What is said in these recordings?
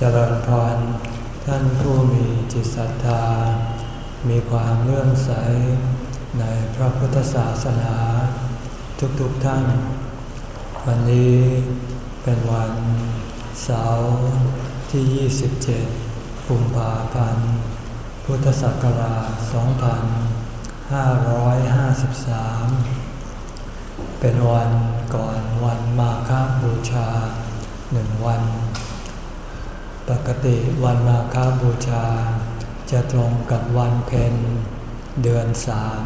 เจริญพร ท่านผู้มีจิตศรัทธา มีความเลื่อมใสในพระพุทธศาสนา ทุกๆทท่าน วันนี้เป็นวันเสาร์ที่ 27 กุมภาพันธ์ พุทธศักราช 2553 เป็นวันก่อนวันมาฆบูชาหนึ่งวัน ปกติวันมาฆบูชา จะตรงกับวันเพ็ญเดือนสาม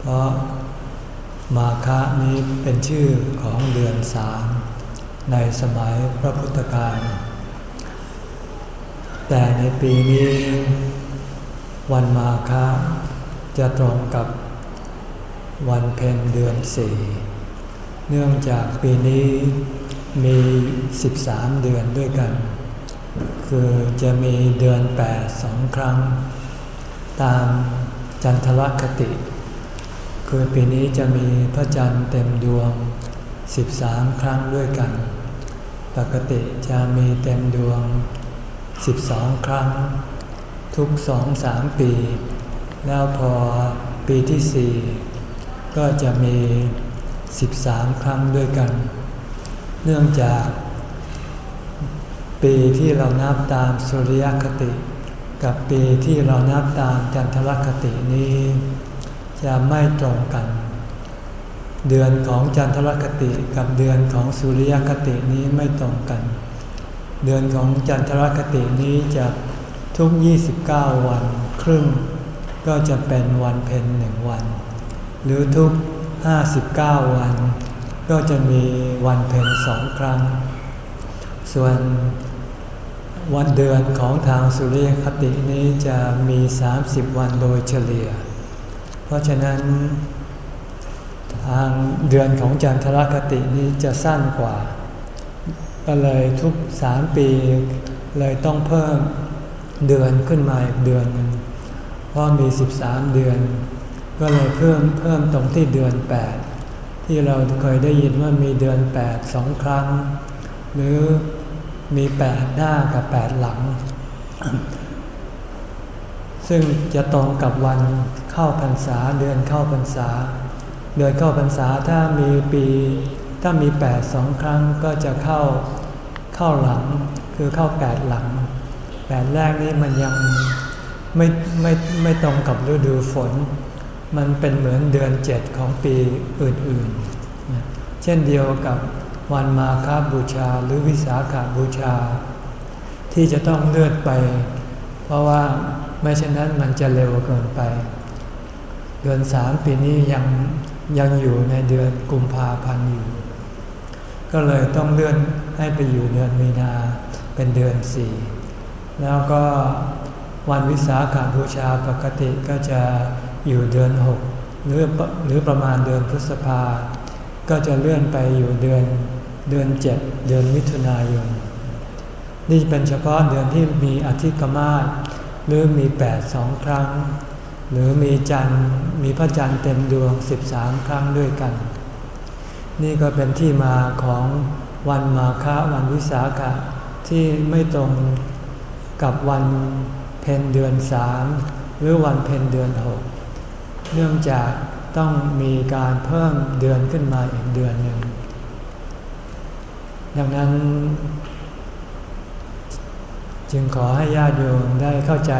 เพราะมาฆะนี้เป็นชื่อของเดือนสามในสมัยพระพุทธกาล แต่ในปีนี้ วันมาฆะจะตรงกับวันเพ็ญเดือนสี่เนื่องจากปีนี้มี 13 เดือนด้วยกัน คือจะมีเดือน8สองครั้ง ตามจันทรคติ คือปีนี้จะมีพระจันทร์เต็มดวง 13 ครั้งด้วยกัน ปกติจะมีเต็มดวง 12 ครั้ง ทุกสองสามปี แล้วพอปีที่สี่ก็จะมี 13 ครั้งด้วยกัน เนื่องจาก ปีที่เรานับตามสุริยคติ กับปีที่เรานับตามจันทรคตินี้ จะไม่ตรงกัน เดือนของจันทรคติกับเดือนของสุริยคตินี้ไม่ตรงกัน เดือนของจันทรคตินี้จะทุก 29 วันครึ่ง ก็จะเป็นวันเพ็ญหนึ่งวัน หรือทุก 59 วัน ก็จะมีวันเพ็ญสองครั้ง ส่วน วันเดือนของทางสุริยคตินี้จะมี 30 วันโดยเฉลี่ย เพราะฉะนั้น ทางเดือนของจันทรคตินี้จะสั้นกว่า ก็เลยทุกสามปีเลยต้องเพิ่มเดือนขึ้นมาอีกเดือนหนึ่งเพราะมี 13 เดือน ก็เลยเพิ่มเพิ่มตรงที่เดือน 8 ที่เราเคยได้ยินว่ามีเดือน 8 สองครั้ง หรือ มี8หน้ากับ8หลัง ซึ่งจะตรงกับวันเข้าพรรษาเดือนเข้าพรรษา เดือนเข้าพรรษาถ้ามีปีถ้ามี8สองครั้งก็จะเข้าเข้าหลังคือเข้า8หลังแปดแรกนี้มันยังไม่ไม่ไม่ตรงกับฤดูฝน มันเป็นเหมือนเดือนเจ็ดของปีอื่นๆ เช่นเดียวกับ วันมาคาบูชาหรือวิสาขาบูชา ที่จะต้องเลื่อนไป เพราะว่าไม่เช่นนั้นมันจะเร็วเกินไป เดือนสามปีนี้ยังยังอยู่ในเดือนกุมภาพันธ์อยู่ ก็เลยต้องเลื่อนให้ไปอยู่เดือนมีนาเป็นเดือนสี่แล้วก็วันวิสาขาบูชาปกติก็จะอยู่เดือนหกหรือหรือประมาณเดือนพฤษภา ก็จะเลื่อนไปอยู่เดือน เดือนเจ็ดเดือนมิถุนายน นี่เป็นเฉพาะเดือนที่มีอธิกมาศหรือมีแปดสองครั้ง หรือมีจันทร์มีพระจันทร์เต็มดวงสิบสามครั้งด้วยกัน นี่ก็เป็นที่มาของวันมาฆะวันวิสาขะที่ไม่ตรงกับวันเพ็ญเดือนสามหรือวันเพ็ญเดือนหกเนื่องจากต้องมีการเพิ่มเดือนขึ้นมาอีกเดือนหนึ่ง ดังนั้น จึงขอให้ญาติโยมได้เข้าใจ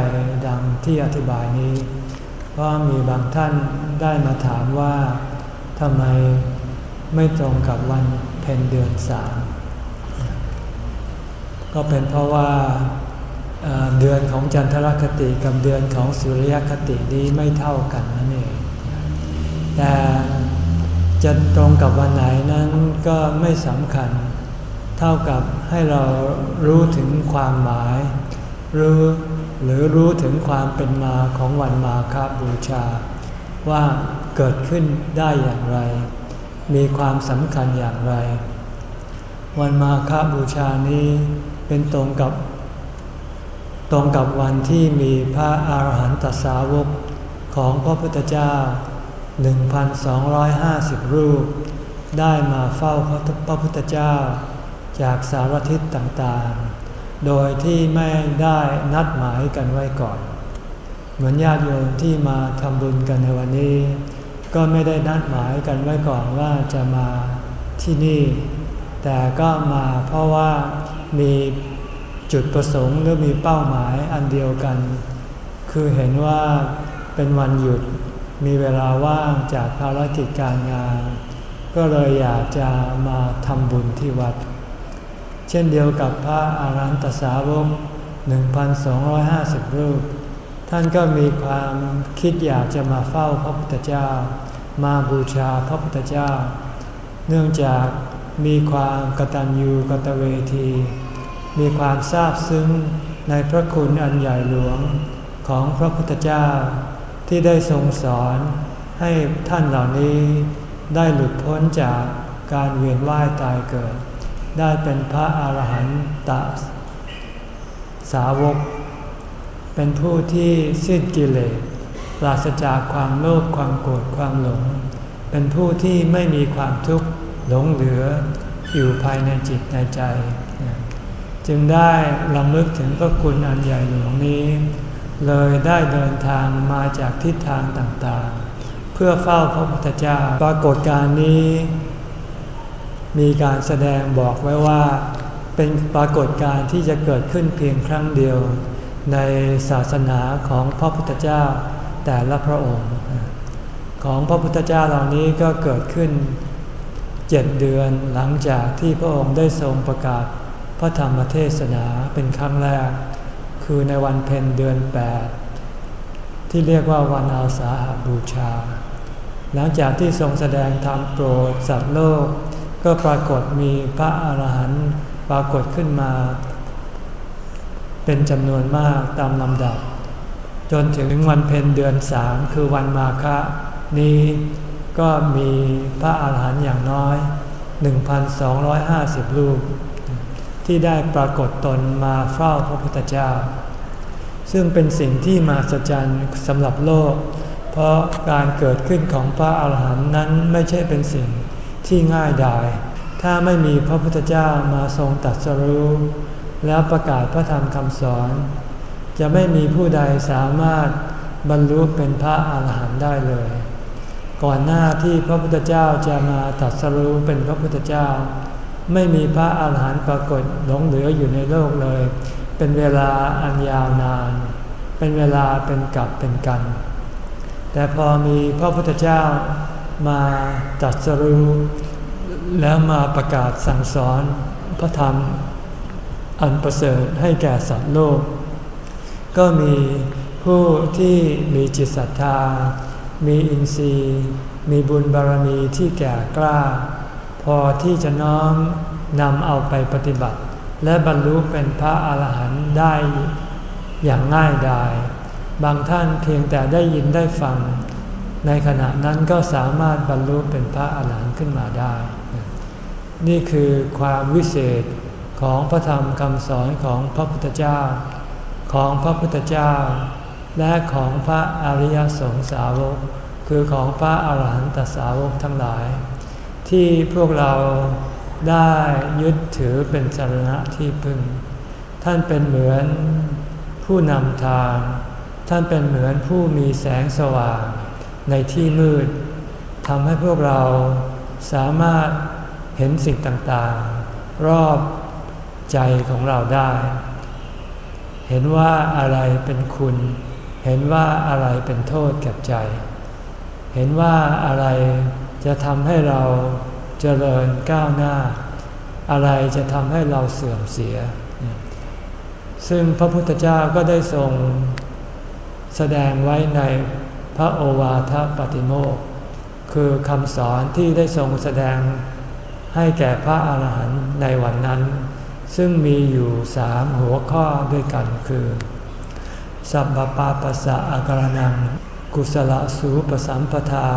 ดังที่อธิบายนี้ เพราะมีบางท่านได้มาถามว่าทำไมไม่ตรงกับวันเพ็ญเดือนสามก็เป็นเพราะว่าเดือนของจันทรคติกับเดือนของสุริยคตินี้ไม่เท่ากันนั่นเอง แต่จะตรงกับวันไหนนั้นก็ไม่สำคัญ เท่ากับให้เรารู้ถึงความหมาย รู้หรือรู้ถึงความเป็นมาของวันมาคาบูชา ว่าเกิดขึ้นได้อย่างไร มีความสำคัญอย่างไร วันมาคาบูชานี้เป็นตรงกับ ตรงกับวันที่มีพระอาหารหันตสาวกของพระพุทธเจ้า 1,250 รูป ได้มาเฝ้าพระพุทธเจ้า จากสารทิศต่างๆ โดยที่ไม่ได้นัดหมายกันไว้ก่อน เหมือนญาติโยมที่มาทำบุญกันในวันนี้ ก็ไม่ได้นัดหมายกันไว้ก่อนว่าจะมาที่นี่ แต่ก็มาเพราะว่ามีจุดประสงค์หรือมีเป้าหมายอันเดียวกัน คือเห็นว่าเป็นวันหยุดมีเวลาว่างจากภารกิจการงาน ก็เลยอยากจะมาทำบุญที่วัด เช่นเดียวกับพระอารันตสาวก 1,250 รูป ท่านก็มีความคิดอยากจะมาเฝ้าพระพุทธเจ้า มาบูชาพระพุทธเจ้า เนื่องจากมีความกตัญญูกตเวที มีความซาบซึ้งในพระคุณอันใหญ่หลวงของพระพุทธเจ้า ที่ได้ทรงสอนให้ท่านเหล่านี้ได้หลุดพ้นจากการเวียนว่ายตายเกิด ได้เป็นพระอาหารหันตสาวก เป็นผู้ที่สิ้นกิเลสปราศจากความโลภความโกรธความหลง เป็นผู้ที่ไม่มีความทุกข์หลงเหลืออยู่ภายในจิตในใจ จึงได้ลำลึกถึงพระคุณอันใหญ่หลวงนี้ เลยได้เดินทางมาจากทิศทางต่างๆ เพื่อเฝ้าพระพุทธเจ้าปรากฏการนี้ มีการแสดงบอกไว้ว่าเป็นปรากฏการที่จะเกิดขึ้นเพียงครั้งเดียว ในศาสนาของพระพุทธเจ้าแต่ละพระองค์ ของพระพุทธเจ้าเหล่านี้ก็เกิดขึ้นเจ็ดเดือนหลังจากที่พระองค์ได้ทรงประกาศพระธรรมเทศนาเป็นครั้งแรก คือในวันเพ็ญเดือนแปดที่เรียกว่าวันอาสาหบูชา หลังจากที่ทรงแสดงธรรมโปรดสัตว์โลก ก็ปรากฏมีพระอาหารหันต์ปรากฏขึ้นมา เป็นจำนวนมากตามลำดับ จนถึงวันเพ็ญเดือนสามคือวันมาฆะนี้ก็มีพระอาหารหันต์อย่างน้อย 1,250 รูป ที่ได้ปรากฏตนมาเฝ้าพระพุทธเจ้า ซึ่งเป็นสิ่งที่มาสัจจันสำหรับโลก เพราะการเกิดขึ้นของพระอาหารหันต์นั้นไม่ใช่เป็นสิ่ง ที่ง่ายดาย ถ้าไม่มีพระพุทธเจ้ามาทรงตัดสรู้ แล้วประกาศพระธรรมคำสอน จะไม่มีผู้ใดสามารถบรรลุเป็นพระอาหารหันต์ได้เลย ก่อนหน้าที่พระพุทธเจ้าจะมาตัดสรู้เป็นพระพุทธเจ้า ไม่มีพระอาหารหันต์ปรากฏหลงเหลืออยู่ในโลกเลย เป็นเวลาอันยาวนาน เป็นเวลาเป็นกับเป็นกัน แต่พอมีพระพุทธเจ้า มาตัดสรู้ แล้วมาประกาศสั่งสอนพระธรรมอันประเสริฐให้แก่สัตว์โลก ก็มีผู้ที่มีจิตศรัทธา มีอินทรีย์ มีบุญบารมีที่แก่กล้า พอที่จะน้อมนำเอาไปปฏิบัติ และบรรลุเป็นพระอาหารหันต์ได้อย่างง่ายดาย บางท่านเพียงแต่ได้ยินได้ฟัง ในขณะนั้นก็สามารถบรรลุเป็นพระอาหารหันต์ขึ้นมาได้ นี่คือความวิเศษของพระธรรมคำสอนของพระพุทธเจ้า ของพระพุทธเจ้า และของพระอริยสงสาวก คือของพระอาหารหันตสาวกทั้งหลาย ที่พวกเราได้ยึดถือเป็นสารณะที่พึ่ง ท่านเป็นเหมือนผู้นำทาง ท่านเป็นเหมือนผู้มีแสงสว่าง ในที่มืดทำให้พวกเราสามารถเห็นสิ่งต่างๆ รอบใจของเราได้ เห็นว่าอะไรเป็นคุณ เห็นว่าอะไรเป็นโทษกับใจ เห็นว่าอะไรจะทำให้เราเจริญก้าวหน้า อะไรจะทำให้เราเสื่อมเสีย ซึ่งพระพุทธเจ้าก็ได้ทรงแสดงไว้ใน พระโอวาทปฏิโมกคือคำสอนที่ได้ทรงแสดงให้แก่พระอาหารหันต์ในวันนั้น ซึ่งมีอยู่สามหัวข้อด้วยกันคือ สัพปาปัสสะอาการนัง กุศลสูปสัมปทา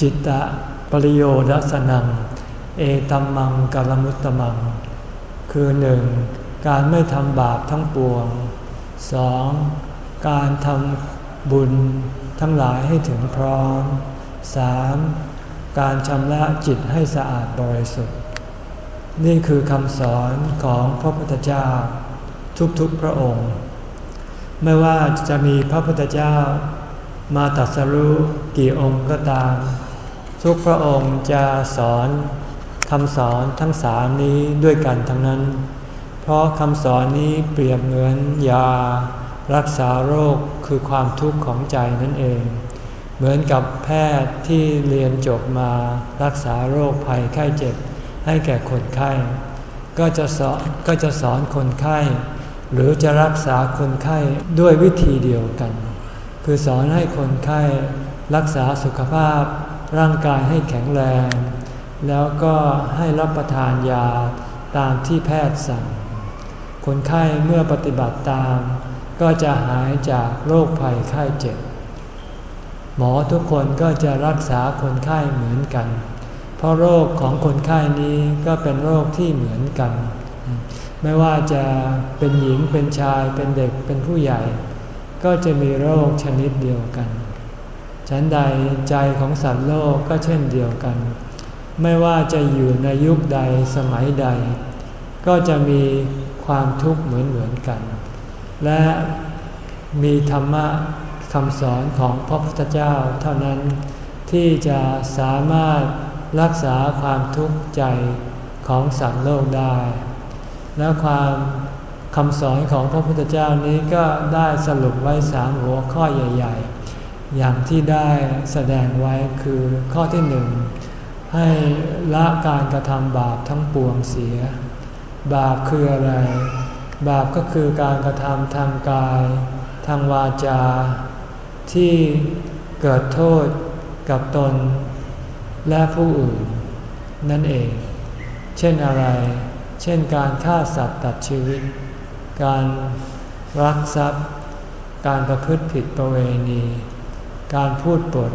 จิตตะปริโยดัสนัง เอตัมมังกลมุตตมัง คือหนึ่งการไม่ทำบาปทั้งปวงสองการทำ บุญทั้งหลายให้ถึงพร้อมสามการชำระจิตให้สะอาดบริสุทธิ์ นี่คือคำสอนของพระพุทธเจ้า ทุกๆพระองค์ ไม่ว่าจะมีพระพุทธเจ้า มาตัสรู้กี่องค์ก็ตาม ทุกพระองค์จะสอนคำสอนทั้งสามนี้ด้วยกันทั้งนั้น เพราะคำสอนนี้เปรียบเหมือนยา รักษาโรค คือความทุกข์ของใจนั่นเอง เหมือนกับแพทย์ที่เรียนจบมารักษาโรคภัยไข้เจ็บให้แก่คนไข้ ก็จะสอนก็จะสอนคนไข้ หรือจะรักษาคนไข้ด้วยวิธีเดียวกัน คือสอนให้คนไข้รักษาสุขภาพร่างกายให้แข็งแรง แล้วก็ให้รับประทานยาตามที่แพทย์สั่ง คนไข้เมื่อปฏิบัติตาม ก็จะหายจากโรคภัยไข้เจ็บ หมอทุกคนก็จะรักษาคนไข้เหมือนกัน เพราะโรคของคนไข้นี้ก็เป็นโรคที่เหมือนกัน ไม่ว่าจะเป็นหญิงเป็นชายเป็นเด็กเป็นผู้ใหญ่ ก็จะมีโรคชนิดเดียวกัน ฉันใดใจของสัตว์โลกก็เช่นเดียวกัน ไม่ว่าจะอยู่ในยุคใดสมัยใด ก็จะมีความทุกข์เหมือนเหมือนกัน และมีธรรมะคำสอนของพระพุทธเจ้าเท่านั้นที่จะสามารถรักษาความทุกข์ใจของสัตว์โลกได้ และความคำสอนของพระพุทธเจ้านี้ก็ได้สรุปไว้สามหัวข้อใหญ่ ๆ อย่างที่ได้แสดงไว้คือข้อที่หนึ่งให้ละการกระทำบาปทั้งปวงเสีย บาปคืออะไร บาปก็คือการกระทำทางกาย ทางวาจา ที่เกิดโทษกับตน และผู้อื่น นั่นเอง เช่นอะไร เช่นการฆ่าสัตว์ตัดชีวิต การรักทรัพย์ การประพฤติผิดประเวณี การพูดปด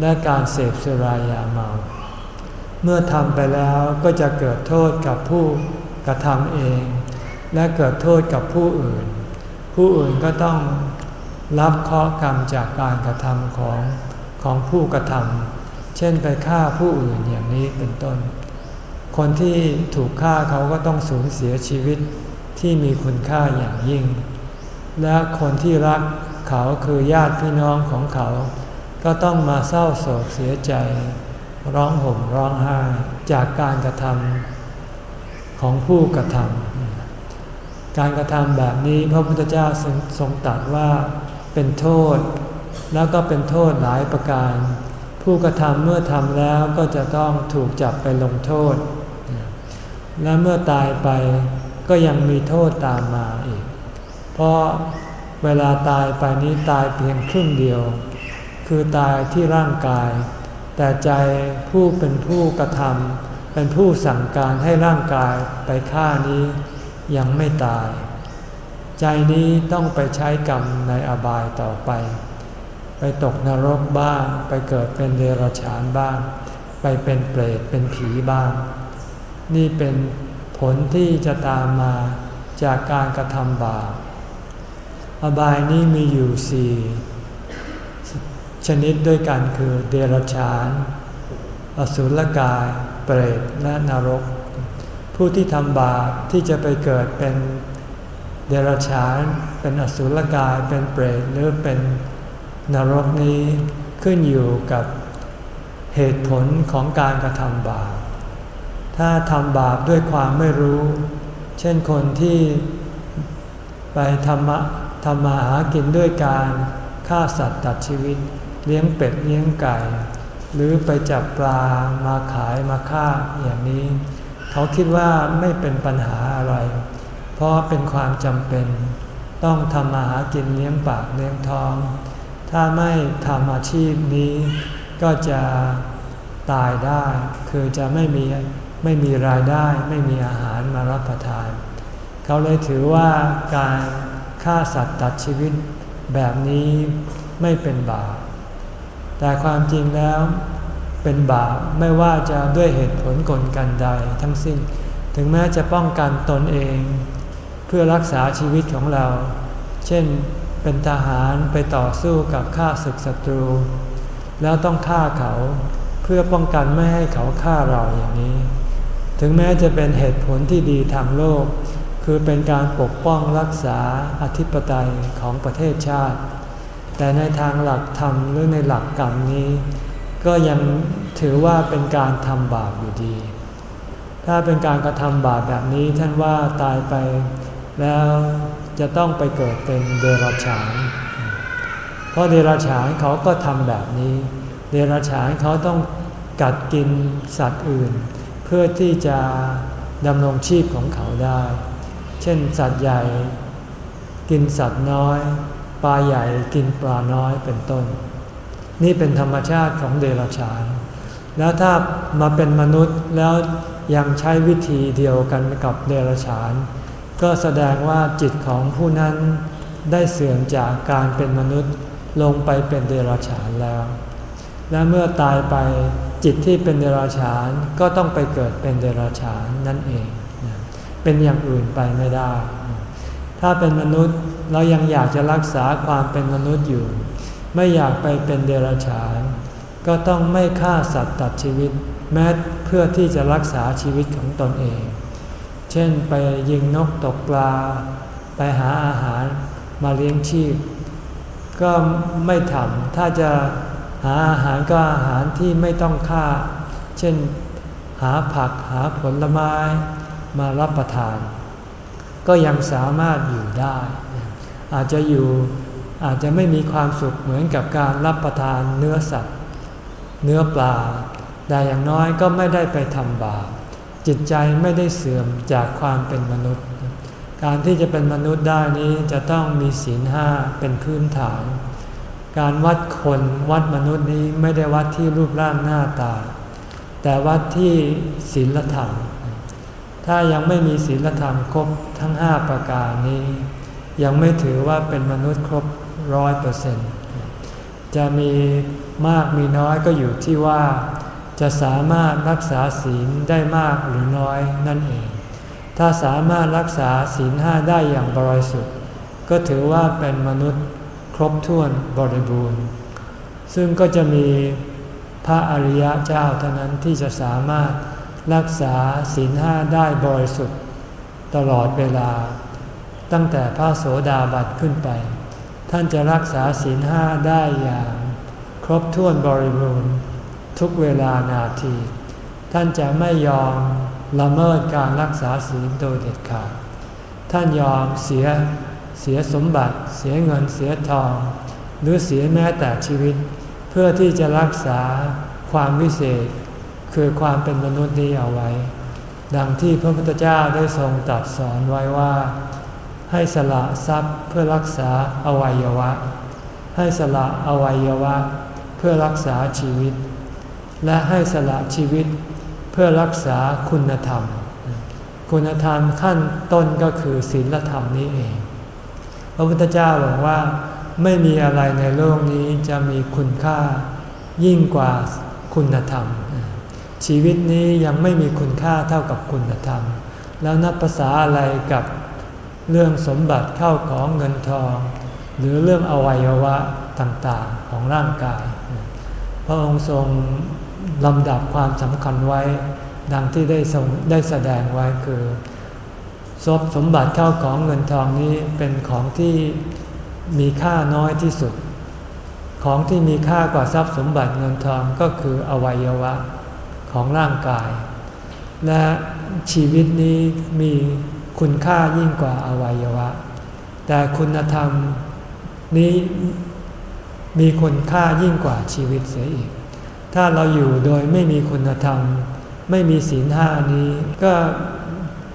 และการเสพสุรายาเมา เมื่อทำไปแล้วก็จะเกิดโทษกับผู้กระทำเอง และเกิดโทษกับผู้อื่น ผู้อื่นก็ต้องรับเคราะห์กรรมจากการกระทำของของผู้กระทำเช่นไปฆ่าผู้อื่นอย่างนี้เป็นต้น คนที่ถูกฆ่าเขาก็ต้องสูญเสียชีวิตที่มีคุณค่าอย่างยิ่ง และคนที่รักเขาคือญาติพี่น้องของเขา ก็ต้องมาเศร้าโศกเสียใจ ร้องห่มร้องไห้จากการกระทำของผู้กระทำ การกระทำแบบนี้พระพุทธเจ้าทรงตรัสว่าเป็นโทษ แล้วก็เป็นโทษหลายประการ ผู้กระทำเมื่อทำแล้วก็จะต้องถูกจับไปลงโทษ และเมื่อตายไปก็ยังมีโทษตามมาอีก เพราะเวลาตายไปนี้ตายเพียงครึ่งเดียว คือตายที่ร่างกาย แต่ใจผู้เป็นผู้กระทำเป็นผู้สั่งการให้ร่างกายไปฆ่านี้ ยังไม่ตาย ใจนี้ต้องไปใช้กรรมในอบายต่อไป ไปตกนรกบ้าง ไปเกิดเป็นเดรัจฉานบ้าง ไปเป็นเปรตเป็นผีบ้าง นี่เป็นผลที่จะตามมาจากการกระทำบาปอบายนี้มีอยู่สี่ชนิดด้วยกันคือเดรัจฉาน อสุรกาย เปรตและนรก ผู้ที่ทำบาปที่จะไปเกิดเป็นเดรัจฉาน เป็นอสุรกาย เป็นเปรตหรือเป็นนรกนี้ขึ้นอยู่กับเหตุผลของการกระทำบาป ถ้าทำบาปด้วยความไม่รู้ เช่นคนที่ไปทำทำมาหากินด้วยการฆ่าสัตว์ตัดชีวิต เลี้ยงเป็ดเลี้ยงไก่ หรือไปจับปลามาขายมาฆ่าอย่างนี้ เขาคิดว่าไม่เป็นปัญหาอะไร เพราะเป็นความจำเป็น ต้องทำมาหากินเลี้ยงปากเลี้ยงท้อง ถ้าไม่ทำอาชีพนี้ก็จะตายได้ คือจะไม่มีไม่มีรายได้ไม่มีอาหารมารับประทาน เขาเลยถือว่าการฆ่าสัตว์ตัดชีวิตแบบนี้ไม่เป็นบาปแต่ความจริงแล้ว เป็นบาปไม่ว่าจะด้วยเหตุผลกลกันใดทั้งสิ้น ถึงแม้จะป้องกันตนเอง เพื่อรักษาชีวิตของเรา เช่นเป็นทหารไปต่อสู้กับข้าศึกศัตรู แล้วต้องฆ่าเขาเพื่อป้องกันไม่ให้เขาฆ่าเราอย่างนี้ ถึงแม้จะเป็นเหตุผลที่ดีทางโลก คือเป็นการปกป้องรักษาอธิปไตยของประเทศชาติ แต่ในทางหลักธรรมหรือในหลักกรรมนี้ ก็ยังถือว่าเป็นการทำบาปอยู่ดี ถ้าเป็นการกระทำบาปแบบนี้ท่านว่าตายไปแล้วจะต้องไปเกิดเป็นเดรัจฉาน เพราะเดรัจฉานเขาก็ทำแบบนี้ เดรัจฉานเขาต้องกัดกินสัตว์อื่น เพื่อที่จะดำรงชีพของเขาได้ เช่น สัตว์ใหญ่กินสัตว์น้อย ปลาใหญ่กินปลาน้อยเป็นต้น นี่เป็นธรรมชาติของเดรัจฉาน แล้วถ้ามาเป็นมนุษย์แล้วยังใช้วิธีเดียวกันกับเดรัจฉาน ก็แสดงว่าจิตของผู้นั้นได้เสื่อมจากการเป็นมนุษย์ลงไปเป็นเดรัจฉานแล้ว และเมื่อตายไปจิตที่เป็นเดรัจฉานก็ต้องไปเกิดเป็นเดรัจฉานนั่นเอง เป็นอย่างอื่นไปไม่ได้ ถ้าเป็นมนุษย์เรายังอยากจะรักษาความเป็นมนุษย์อยู่ ไม่อยากไปเป็นเดรัจฉาน ก็ต้องไม่ฆ่าสัตว์ตัดชีวิต แม้เพื่อที่จะรักษาชีวิตของตนเอง เช่นไปยิงนกตกปลา ไปหาอาหารมาเลี้ยงชีพ ก็ไม่ทำถ้าจะหาอาหารก็อาหารที่ไม่ต้องฆ่า เช่นหาผักหาผลไม้มารับประทาน ก็ยังสามารถอยู่ได้ อาจจะอยู่ อาจจะไม่มีความสุขเหมือนกับการรับประทานเนื้อสัตว์ เนื้อปลา แต่อย่างน้อยก็ไม่ได้ไปทำบาปจิตใจไม่ได้เสื่อมจากความเป็นมนุษย์ การที่จะเป็นมนุษย์ได้นี้จะต้องมีศีลห้าเป็นพื้นฐาน การวัดคนวัดมนุษย์นี้ไม่ได้วัดที่รูปร่างหน้าตา แต่วัดที่ศีลธรรม ถ้ายังไม่มีศีลธรรมครบทั้งห้าประการนี้ ยังไม่ถือว่าเป็นมนุษย์ครบ ร้อยเปอร์เซ็นต์จะมีมากมีน้อยก็อยู่ที่ว่า จะสามารถรักษาศีลได้มากหรือน้อยนั่นเอง ถ้าสามารถรักษาศีลห้าได้อย่างบริสุทธิ์ ก็ถือว่าเป็นมนุษย์ครบถ้วนบริบูรณ์ ซึ่งก็จะมีพระอริยะเจ้าเท่านั้นที่จะสามารถรักษาศีลห้าได้บริสุทธิ์ ตลอดเวลา ตั้งแต่พระโสดาบันขึ้นไป ท่านจะรักษาศีลห้าได้อย่างครบถ้วนบริบูรณ์ทุกเวลานาที ท่านจะไม่ยอมละเมิดการรักษาศีลโดยเด็ดขาด ท่านยอมเสียเสียสมบัติ เสียเงินเสียทอง หรือเสียแม้แต่ชีวิต เพื่อที่จะรักษาความวิเศษ คือความเป็นมนุษย์นี้เอาไว้ ดังที่พระพุทธเจ้าได้ทรงตรัสสอนไว้ว่า ให้สละทรัพย์เพื่อรักษาอวัยวะ ให้สละอวัยวะ เพื่อรักษาชีวิต และให้สละชีวิตเพื่อรักษาคุณธรรม คุณธรรมขั้นต้นก็คือศีลธรรมนี้เอง พระพุทธเจ้าบอกว่าไม่มีอะไรในโลกนี้จะมีคุณค่ายิ่งกว่าคุณธรรม ชีวิตนี้ยังไม่มีคุณค่าเท่ากับคุณธรรม แล้วนับภาษาอะไรกับ เรื่องสมบัติเข้าของเงินทอง หรือเรื่องอวัยวะต่างๆของร่างกาย พระองค์ทรงลำดับความสำคัญไว้ ดังที่ได้ทรงได้แสดงไว้คือทรัพย์สมบัติเข้าของเงินทองนี้เป็นของที่มีค่าน้อยที่สุด ของที่มีค่ากว่าทรัพย์สมบัติเงินทองก็คืออวัยวะของร่างกาย และชีวิตนี้มี คุณค่ายิ่งกว่าอวัยวะ แต่คุณธรรมนี้มีคุณค่ายิ่งกว่าชีวิตเสียอีก ถ้าเราอยู่โดยไม่มีคุณธรรม ไม่มีศีลห้านี้ก็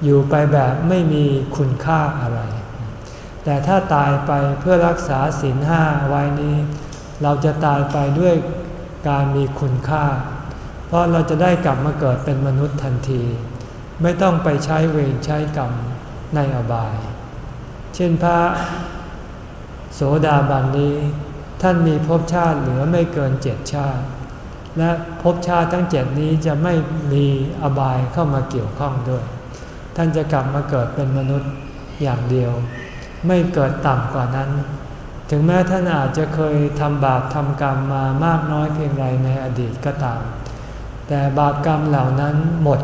อยู่ไปแบบไม่มีคุณค่าอะไร แต่ถ้าตายไปเพื่อรักษาศีลห้าไว้นี้ เราจะตายไปด้วยการมีคุณค่า เพราะเราจะได้กลับมาเกิดเป็นมนุษย์ทันที ไม่ต้องไปใช้เวรใช้กรรมในอบาย เช่นพระโสดาบันนี้ ท่านมีภพชาติเหลือไม่เกินเจ็ดชาติ และภพชาติทั้งเจ็ดนี้จะไม่มีอบายเข้ามาเกี่ยวข้องด้วย ท่านจะกลับมาเกิดเป็นมนุษย์อย่างเดียว ไม่เกิดต่ำกว่านั้น ถึงแม้ท่านอาจจะเคยทำบาปทำกรรมมามากน้อยเพียงไรในอดีตก็ตาม แต่บาปกรรมเหล่านั้นหมด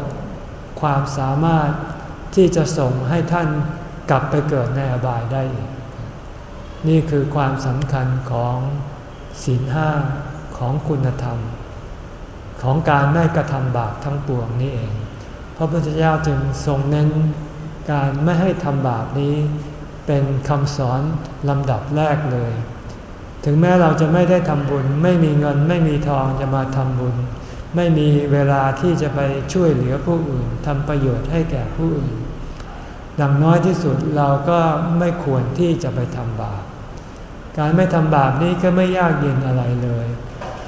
ความสามารถที่จะส่งให้ท่านกลับไปเกิดในอบายได้ นี่คือความสำคัญของศีลห้าของคุณธรรม ของการไม่กระทำบาปทั้งปวงนี่เอง พระพุทธเจ้าจึงทรงเน้นการไม่ให้ทำบาปนี้เป็นคำสอนลำดับแรกเลย ถึงแม้เราจะไม่ได้ทำบุญ ไม่มีเงินไม่มีทองจะมาทำบุญ ไม่มีเวลาที่จะไปช่วยเหลือผู้อื่นทำประโยชน์ให้แก่ผู้อื่นดังน้อยที่สุดเราก็ไม่ควรที่จะไปทำบาป การไม่ทำบาปนี้ก็ไม่ยากเย็นอะไรเลย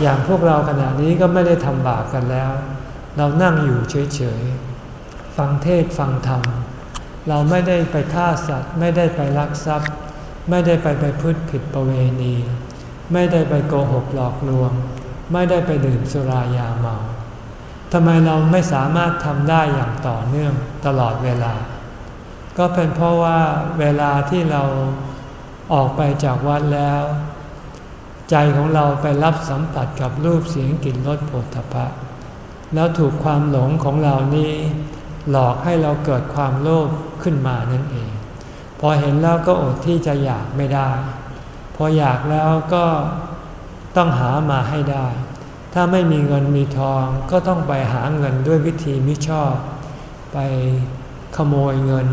อย่างพวกเราขณะนี้ก็ไม่ได้ทำบาปกันแล้ว เรานั่งอยู่เฉยๆ ฟังเทศฟังธรรม เราไม่ได้ไปฆ่าสัตว์ ไม่ได้ไปลักทรัพย์ ไม่ได้ไปไปพืชผิดประเวณี ไม่ได้ไปโกหกหลอกลวง ไม่ได้ไปดื่มสุรายาเมาทำไมเราไม่สามารถทำได้อย่างต่อเนื่องตลอดเวลา ก็เป็นเพราะว่าเวลาที่เราออกไปจากวัดแล้ว ใจของเราไปรับสัมผัสกับรูปเสียงกลิ่นรสผลทพะแล้วถูกความหลงของเรานี้ หลอกให้เราเกิดความโลภขึ้นมานั่นเอง พอเห็นแล้วก็อดที่จะอยากไม่ได้ พออยากแล้วก็ ต้องหามาให้ได้ ถ้าไม่มีเงินมีทองก็ต้องไปหาเงินด้วยวิธีมิชอบ ไปขโมยเงิน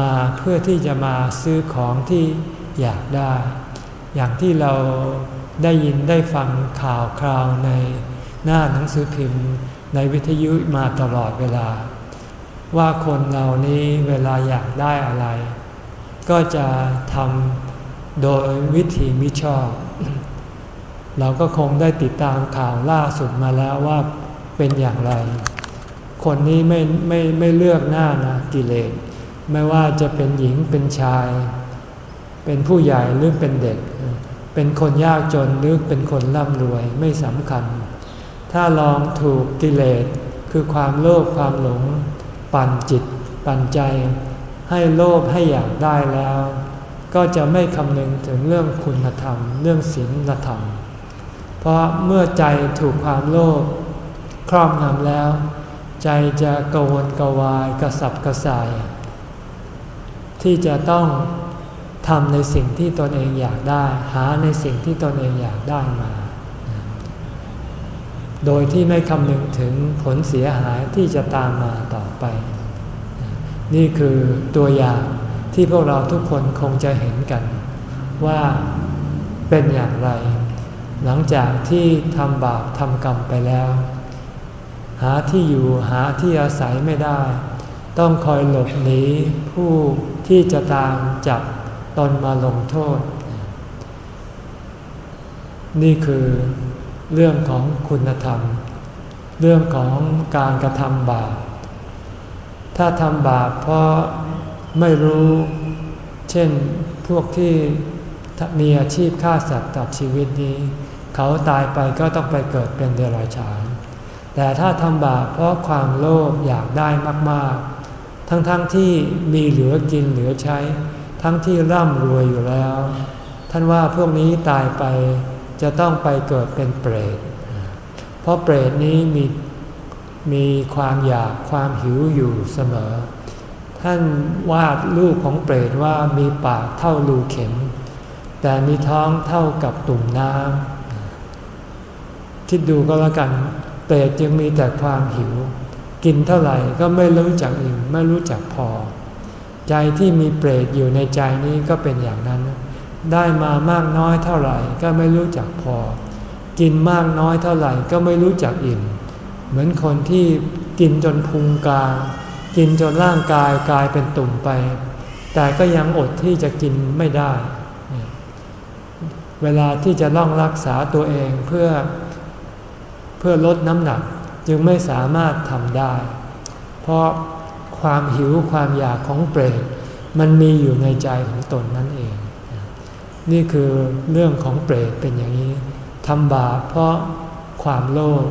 มาเพื่อที่จะมาซื้อของที่อยากได้ อย่างที่เราได้ยินได้ฟังข่าวคราวในหน้าหนังสือพิมพ์ ในวิทยุมาตลอดเวลา ว่าคนเหล่านี้เวลาอยากได้อะไร ก็จะทำโดยวิธีมิชอบ เราก็คงได้ติดตามข่าวล่าสุดมาแล้วว่าเป็นอย่างไร คนนี้ไม่ไม่ไม่เลือกหน้านะกิเลส ไม่ว่าจะเป็นหญิงเป็นชาย เป็นผู้ใหญ่หรือเป็นเด็ก เป็นคนยากจนหรือเป็นคนร่ำรวยไม่สำคัญ ถ้าลองถูกกิเลสคือความโลภความหลง ปั่นจิต ปั่นใจ ให้โลภให้อยากได้แล้ว ก็จะไม่คำนึงถึงเรื่องคุณธรรม เรื่องศีลธรรม เพราะเมื่อใจถูกความโลภครอบงำแล้ว ใจจะกวนกวายกระสับกระส่าย ที่จะต้องทำในสิ่งที่ตนเองอยากได้ หาในสิ่งที่ตนเองอยากได้มา โดยที่ไม่คำนึงถึงผลเสียหายที่จะตามมาต่อไป นี่คือตัวอย่างที่พวกเราทุกคนคงจะเห็นกัน ว่าเป็นอย่างไร หลังจากที่ทำบาปทำกรรมไปแล้ว หาที่อยู่หาที่อาศัยไม่ได้ ต้องคอยหลบหนีผู้ที่จะตามจับตนมาลงโทษ นี่คือเรื่องของคุณธรรม เรื่องของการกระทำบาป ถ้าทำบาปเพราะไม่รู้ เช่นพวกที่มีอาชีพฆ่าสัตว์ตัดชีวิตนี้ เขาตายไปก็ต้องไปเกิดเป็นเดรัจฉาน แต่ถ้าทำบาปเพราะความโลภอยากได้มากๆ ทั้งๆทที่มีเหลือกินเหลือใช้ ทั้งที่ร่ำรวยอยู่แล้ว ท่านว่าพวกนี้ตายไปจะต้องไปเกิดเป็นเปรต เพราะเปรตนี้มีมีความอยากความหิวอยู่เสมอ ท่านวาดรูปของเปรตว่ามีปากเท่ารูเข็ม แต่มีท้องเท่ากับตุ่มน้ำ คิดดูก็แล้วกันเปรตยังมีแต่ความหิว กินเท่าไหร่ก็ไม่รู้จักอิ่มไม่รู้จักพอ ใจที่มีเปรตอยู่ในใจนี้ก็เป็นอย่างนั้น ได้มามากน้อยเท่าไหร่ก็ไม่รู้จักพอ กินมากน้อยเท่าไหร่ก็ไม่รู้จักอิ่ม เหมือนคนที่กินจนพุงกลาง กินจนร่างกายกลายเป็นตุ่มไป แต่ก็ยังอดที่จะกินไม่ได้ เวลาที่จะล่องรักษาตัวเองเพื่อ เพื่อลดน้ำหนักจึงไม่สามารถทำได้ เพราะความหิวความอยากของเปรตมันมีอยู่ในใจของตนนั่นเอง นี่คือเรื่องของเปรตเป็นอย่างนี้ทำบาปเพราะความโลภ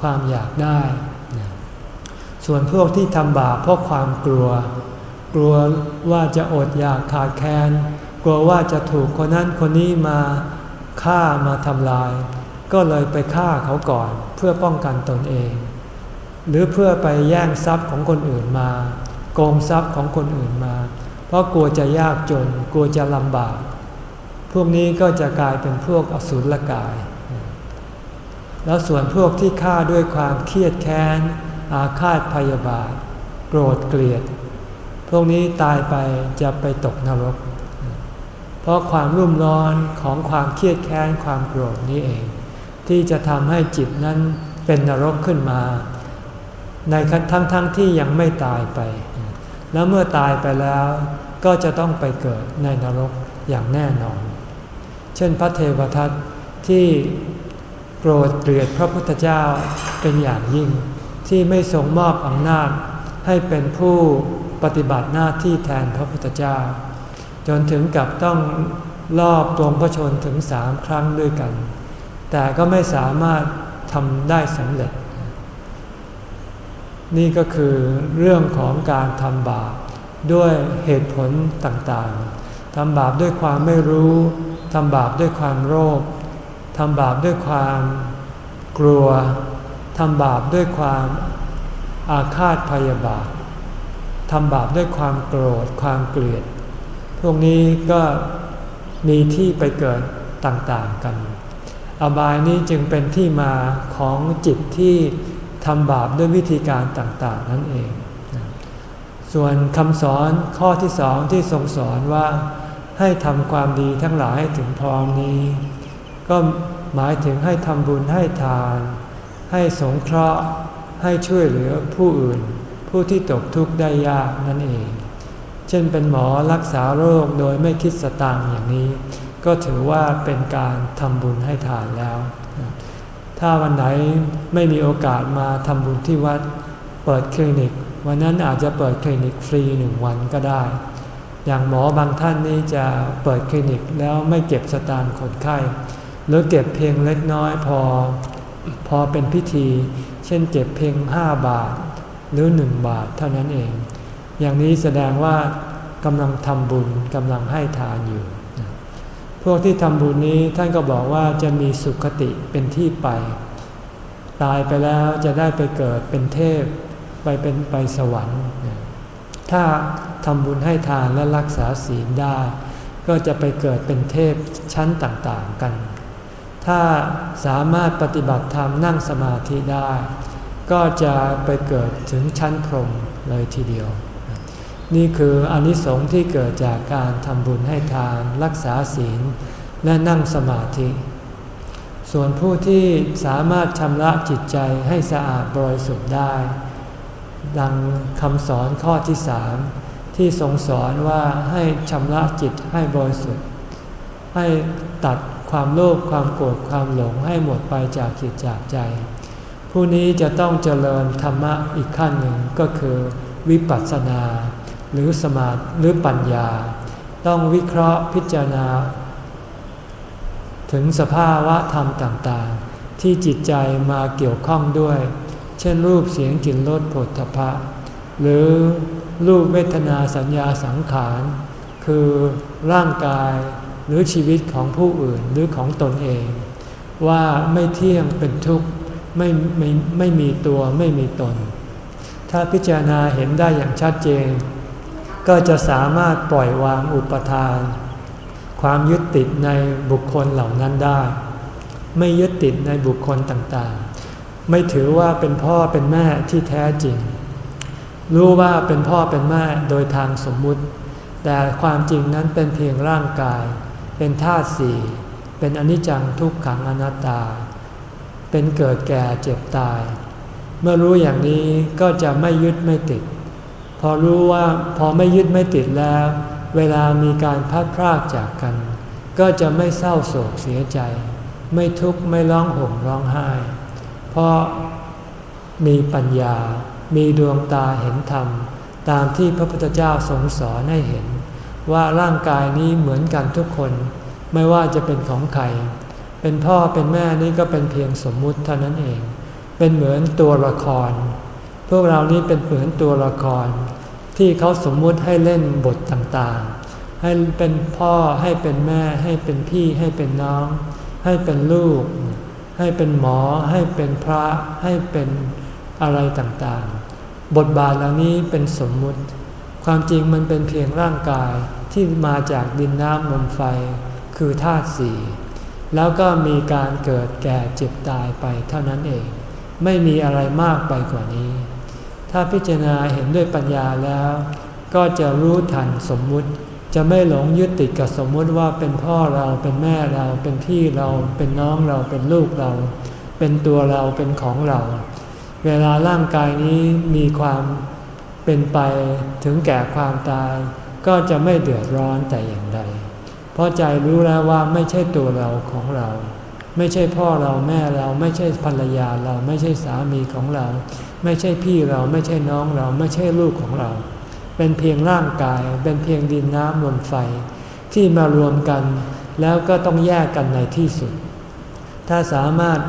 ความอยากได้ ส่วนพวกที่ทำบาปเพราะความกลัว กลัวว่าจะอดอยากขาดแคลนกลัวว่าจะถูกคนนั้นคนนี้มาฆ่ามาทำลาย ก็เลยไปฆ่าเขาก่อนเพื่อป้องกันตนเอง หรือเพื่อไปแย่งทรัพย์ของคนอื่นมา โกงทรัพย์ของคนอื่นมา เพราะกลัวจะยากจนกลัวจะลำบาก พวกนี้ก็จะกลายเป็นพวกอสุรกาย แล้วส่วนพวกที่ฆ่าด้วยความเครียดแค้น อาฆาตพยาบาท โกรธเกลียด พวกนี้ตายไปจะไปตกนรก เพราะความรุ่มร้อนของความเครียดแค้นความโกรธนี้เอง ที่จะทำให้จิตนั้นเป็นนรกขึ้นมา ในทั้งทั้งทที่ยังไม่ตายไป แล้วเมื่อตายไปแล้วก็จะต้องไปเกิดในนรกอย่างแน่นอน เช่นพระเทวทัตที่โกรธเกลียดพระพุทธเจ้าเป็นอย่างยิ่ง ที่ไม่ทรงมอบอำนาจให้เป็นผู้ปฏิบัติหน้าที่แทนพระพุทธเจ้า จนถึงกับต้องลอบตรงพระชนถึงสามครั้งด้วยกัน แต่ก็ไม่สามารถทำได้สำเร็จ นี่ก็คือเรื่องของการทำบาปด้วยเหตุผลต่างๆ ทำบาปด้วยความไม่รู้ ทำบาปด้วยความโลภ ทำบาปด้วยความกลัว ทำบาปด้วยความอาฆาตพยาบาท ทำบาปด้วยความโกรธ ความเกลียด พวกนี้ก็มีที่ไปเกิดต่างๆกัน อบายนี้จึงเป็นที่มาของจิตที่ทำบาปด้วยวิธีการต่างๆนั่นเอง ส่วนคำสอนข้อที่สองที่ทรงสอนว่าให้ทำความดีทั้งหลายให้ถึงพร้อมนี้ ก็หมายถึงให้ทำบุญให้ทาน ให้สงเคราะห์ ให้ช่วยเหลือผู้อื่น ผู้ที่ตกทุกข์ได้ยากนั่นเอง เช่นเป็นหมอรักษาโรคโดยไม่คิดสตางค์อย่างนี้ ก็ถือว่าเป็นการทำบุญให้ทานแล้ว ถ้าวันไหนไม่มีโอกาสมาทำบุญที่วัด เปิดคลินิก วันนั้นอาจจะเปิดคลินิกฟรีหนึ่งวันก็ได้ อย่างหมอบางท่านนี่จะเปิดคลินิกแล้วไม่เก็บสตางค์คนไข้ หรือเก็บเพียงเล็กน้อยพอ พอเป็นพิธี เช่นเก็บเพียงห้าบาท หรือหนึ่งบาทเท่านั้นเอง อย่างนี้แสดงว่ากำลังทำบุญกำลังให้ทานอยู่ วกที่ทำบุญนี้ท่านก็บอกว่าจะมีสุขติเป็นที่ไป ตายไปแล้วจะได้ไปเกิดเป็นเทพ ไปเป็นไปสวรรค์ ถ้าทำบุญให้ทานและรักษาศีลได้ ก็จะไปเกิดเป็นเทพชั้นต่างๆกัน ถ้าสามารถปฏิบัติธรรมนั่งสมาธิได้ ก็จะไปเกิดถึงชั้นพรหมเลยทีเดียว นี่คืออนิสงส์ที่เกิดจากการทำบุญให้ทานรักษาศีล และนั่งสมาธิ ส่วนผู้ที่สามารถชำระจิตใจให้สะอาดบริสุทธิ์ได้ ดังคำสอนข้อที่สามที่ทรงสอนว่าให้ชำระจิตให้บริสุทธิ์ ให้ตัดความโลภความโกรธความหลงให้หมดไปจากจิตจากใจ ผู้นี้จะต้องเจริญธรรมะอีกขั้นหนึ่งก็คือวิปัสสนา หรือสมาธิหรือปัญญา ต้องวิเคราะห์พิจารณา ถึงสภาวะธรรมต่างๆ ที่จิตใจมาเกี่ยวข้องด้วย เช่นรูปเสียงกลิ่นรสผลทพะ หรือรูปเวทนาสัญญาสังขาร คือร่างกายหรือชีวิตของผู้อื่นหรือของตนเอง ว่าไม่เที่ยงเป็นทุกข์ไม่ไม่ไม่มีตัวไม่มีตน ถ้าพิจารณาเห็นได้อย่างชัดเจน ก็จะสามารถปล่อยวางอุปทาน ความยึดติดในบุคคลเหล่านั้นได้ ไม่ยึดติดในบุคคลต่างๆ ไม่ถือว่าเป็นพ่อเป็นแม่ที่แท้จริง รู้ว่าเป็นพ่อเป็นแม่โดยทางสมมุติ แต่ความจริงนั้นเป็นเพียงร่างกาย เป็นธาตุสี่เป็นอนิจจังทุกขังอนัตตา เป็นเกิดแก่เจ็บตาย เมื่อรู้อย่างนี้ก็จะไม่ยึดไม่ติด พอรู้ว่าพอไม่ยึดไม่ติดแล้ว เวลามีการพัดพรากจากกัน ก็จะไม่เศร้าโศกเสียใจ ไม่ทุกข์ไม่ร้องห่มร้องไห้ เพราะมีปัญญา มีดวงตาเห็นธรรม ตามที่พระพุทธเจ้าทรงสอนให้เห็น ว่าร่างกายนี้เหมือนกันทุกคน ไม่ว่าจะเป็นของใคร เป็นพ่อเป็นแม่นี่ก็เป็นเพียงสมมุติเท่านั้นเอง เป็นเหมือนตัวละคร พวกเรานี้เป็นเหมือนตัวละคร ที่เขาสมมุติให้เล่นบทต่างๆ ให้เป็นพ่อให้เป็นแม่ ให้เป็นพี่ให้เป็นน้อง ให้เป็นลูก ให้เป็นหมอ ให้เป็นพระให้เป็นอะไรต่างๆ บทบาทเหล่านี้เป็นสมมุติ ความจริงมันเป็นเพียงร่างกายที่มาจากดินน้ำลมไฟคือธาตุสี่แล้วก็มีการเกิดแก่เจ็บตายไปเท่านั้นเอง ไม่มีอะไรมากไปกว่านี้ ถ้าพิจารณาเห็นด้วยปัญญาแล้ว ก็จะรู้ทันสมมุติ จะไม่หลงยึดติดกับสมมุติว่าเป็นพ่อเราเป็นแม่เราเป็นพี่เราเป็นน้องเราเป็นลูกเรา เป็นตัวเราเป็นของเรา เวลาร่างกายนี้มีความเป็นไปถึงแก่ความตาย ก็จะไม่เดือดร้อนแต่อย่างใด เพราะใจรู้แล้วว่าไม่ใช่ตัวเราของเรา ไม่ใช่พ่อเราแม่เราไม่ใช่ภรรยาเราไม่ใช่สามีของเรา ไม่ใช่พี่เราไม่ใช่น้องเราไม่ใช่ลูกของเรา เป็นเพียงร่างกาย เป็นเพียงดินน้ำลมไฟ ที่มารวมกัน แล้วก็ต้องแยกกันในที่สุด ถ้าสามารถ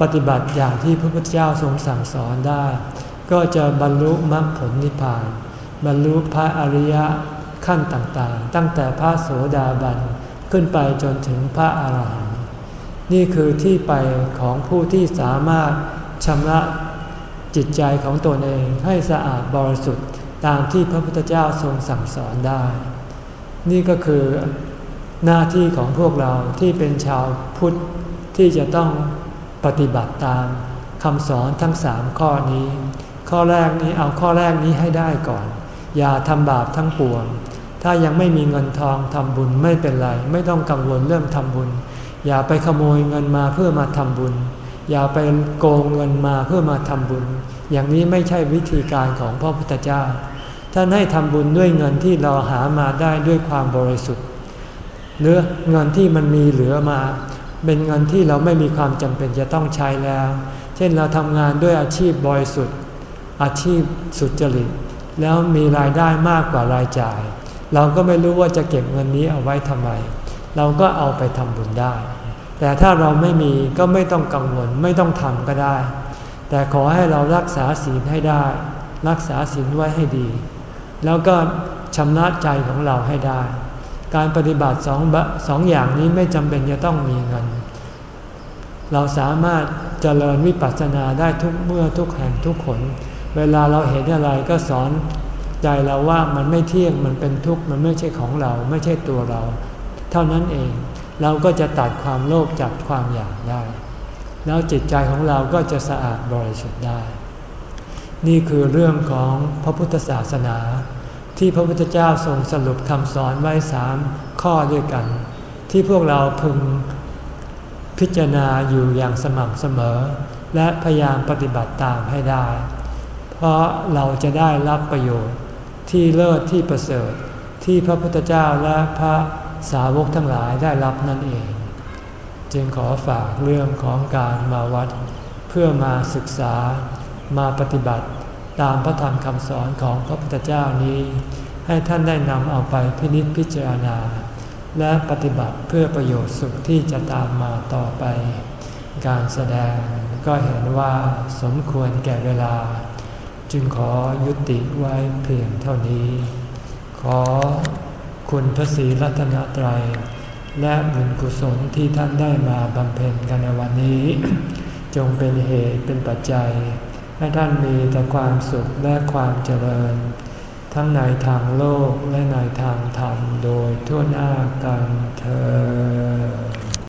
ปฏิบัติอย่างที่พระพุทธเจ้าทรงสั่งสอนได้ ก็จะบรรลุมรรคผลนิพพาน บรรลุพระอริยขั้นต่างๆ ตั้งแต่พระโสดาบันขึ้นไปจนถึงพระอาหารหันต์ นี่คือที่ไปของผู้ที่สามารถชำระจิตใจของตนเองให้สะอาดบริสุทธิ์ตามที่พระพุทธเจ้าทรงสั่งสอนได้ นี่ก็คือหน้าที่ของพวกเราที่เป็นชาวพุทธที่จะต้องปฏิบัติตามคำสอนทั้งสามข้อนี้ ข้อแรกนี้เอาข้อแรกนี้ให้ได้ก่อน อย่าทำบาปทั้งปวง ถ้ายังไม่มีเงินทองทำบุญไม่เป็นไร ไม่ต้องกังวลเรื่องทำบุญ อย่าไปขโมยเงินมาเพื่อมาทำบุญ อย่าไปโกงเงินมาเพื่อมาทำบุญ อย่างนี้ไม่ใช่วิธีการของพระพุทธเจ้า ท่านให้ทำบุญด้วยเงินที่เราหามาได้ด้วยความบริสุทธิ์หรือเงินที่มันมีเหลือมา เป็นเงินที่เราไม่มีความจำเป็นจะต้องใช้แล้ว เช่นเราทำงานด้วยอาชีพบริสุทธิ์ อาชีพสุจริต แล้วมีรายได้มากกว่ารายจ่าย เราก็ไม่รู้ว่าจะเก็บเงินนี้เอาไว้ทำไม เราก็เอาไปทำบุญได้ แต่ถ้าเราไม่มีก็ไม่ต้องกังวลไม่ต้องทำก็ได้ แต่ขอให้เรารักษาศีลให้ได้ รักษาศีลไว้ให้ดี แล้วก็ชำระใจของเราให้ได้ การปฏิบัติสองสองอย่างนี้ไม่จำเป็นจะต้องมีเงิน เราสามารถเจริญวิปัสสนาได้ทุกเมื่อทุกแห่งทุกคนเวลาเราเห็นอะไรก็สอนใจเราว่ามันไม่เที่ยงมันเป็นทุกข์มันไม่ใช่ของเรา ไม่ใช่ตัวเรา เท่านั้นเอง เราก็จะตัดความโลภจากความอยากได้ แล้วจิตใจของเราก็จะสะอาดบริสุทธิ์ได้ นี่คือเรื่องของพระพุทธศาสนา ที่พระพุทธเจ้าทรงสรุปคำสอนไว้สามข้อด้วยกัน ที่พวกเราพึงพิจารณาอยู่อย่างสม่ำเสมอ และพยายามปฏิบัติตามให้ได้ เพราะเราจะได้รับประโยชน์ที่เลิศที่ประเสริฐที่พระพุทธเจ้าและพระ สาวกทั้งหลายได้รับนั่นเอง จึงขอฝากเรื่องของการมาวัด เพื่อมาศึกษามาปฏิบัติ ตามพระธรรมคำสอนของพระพุทธเจ้านี้ ให้ท่านได้นำเอาไปพินิจพิจารณา และปฏิบัติเพื่อประโยชน์สุขที่จะตามมาต่อไป การแสดงก็เห็นว่าสมควรแก่เวลา จึงขอยุติไว้เพียงเท่านี้ ขอ คุณพระศรีรัตนตรัย และบุญกุศลที่ท่านได้มาบำเพ็ญกันในวันนี้ จงเป็นเหตุเป็นปัจจัย ให้ท่านมีแต่ความสุขและความเจริญ ทั้งในทางโลกและในทางธรรมโดยทั่วหน้ากันเธอ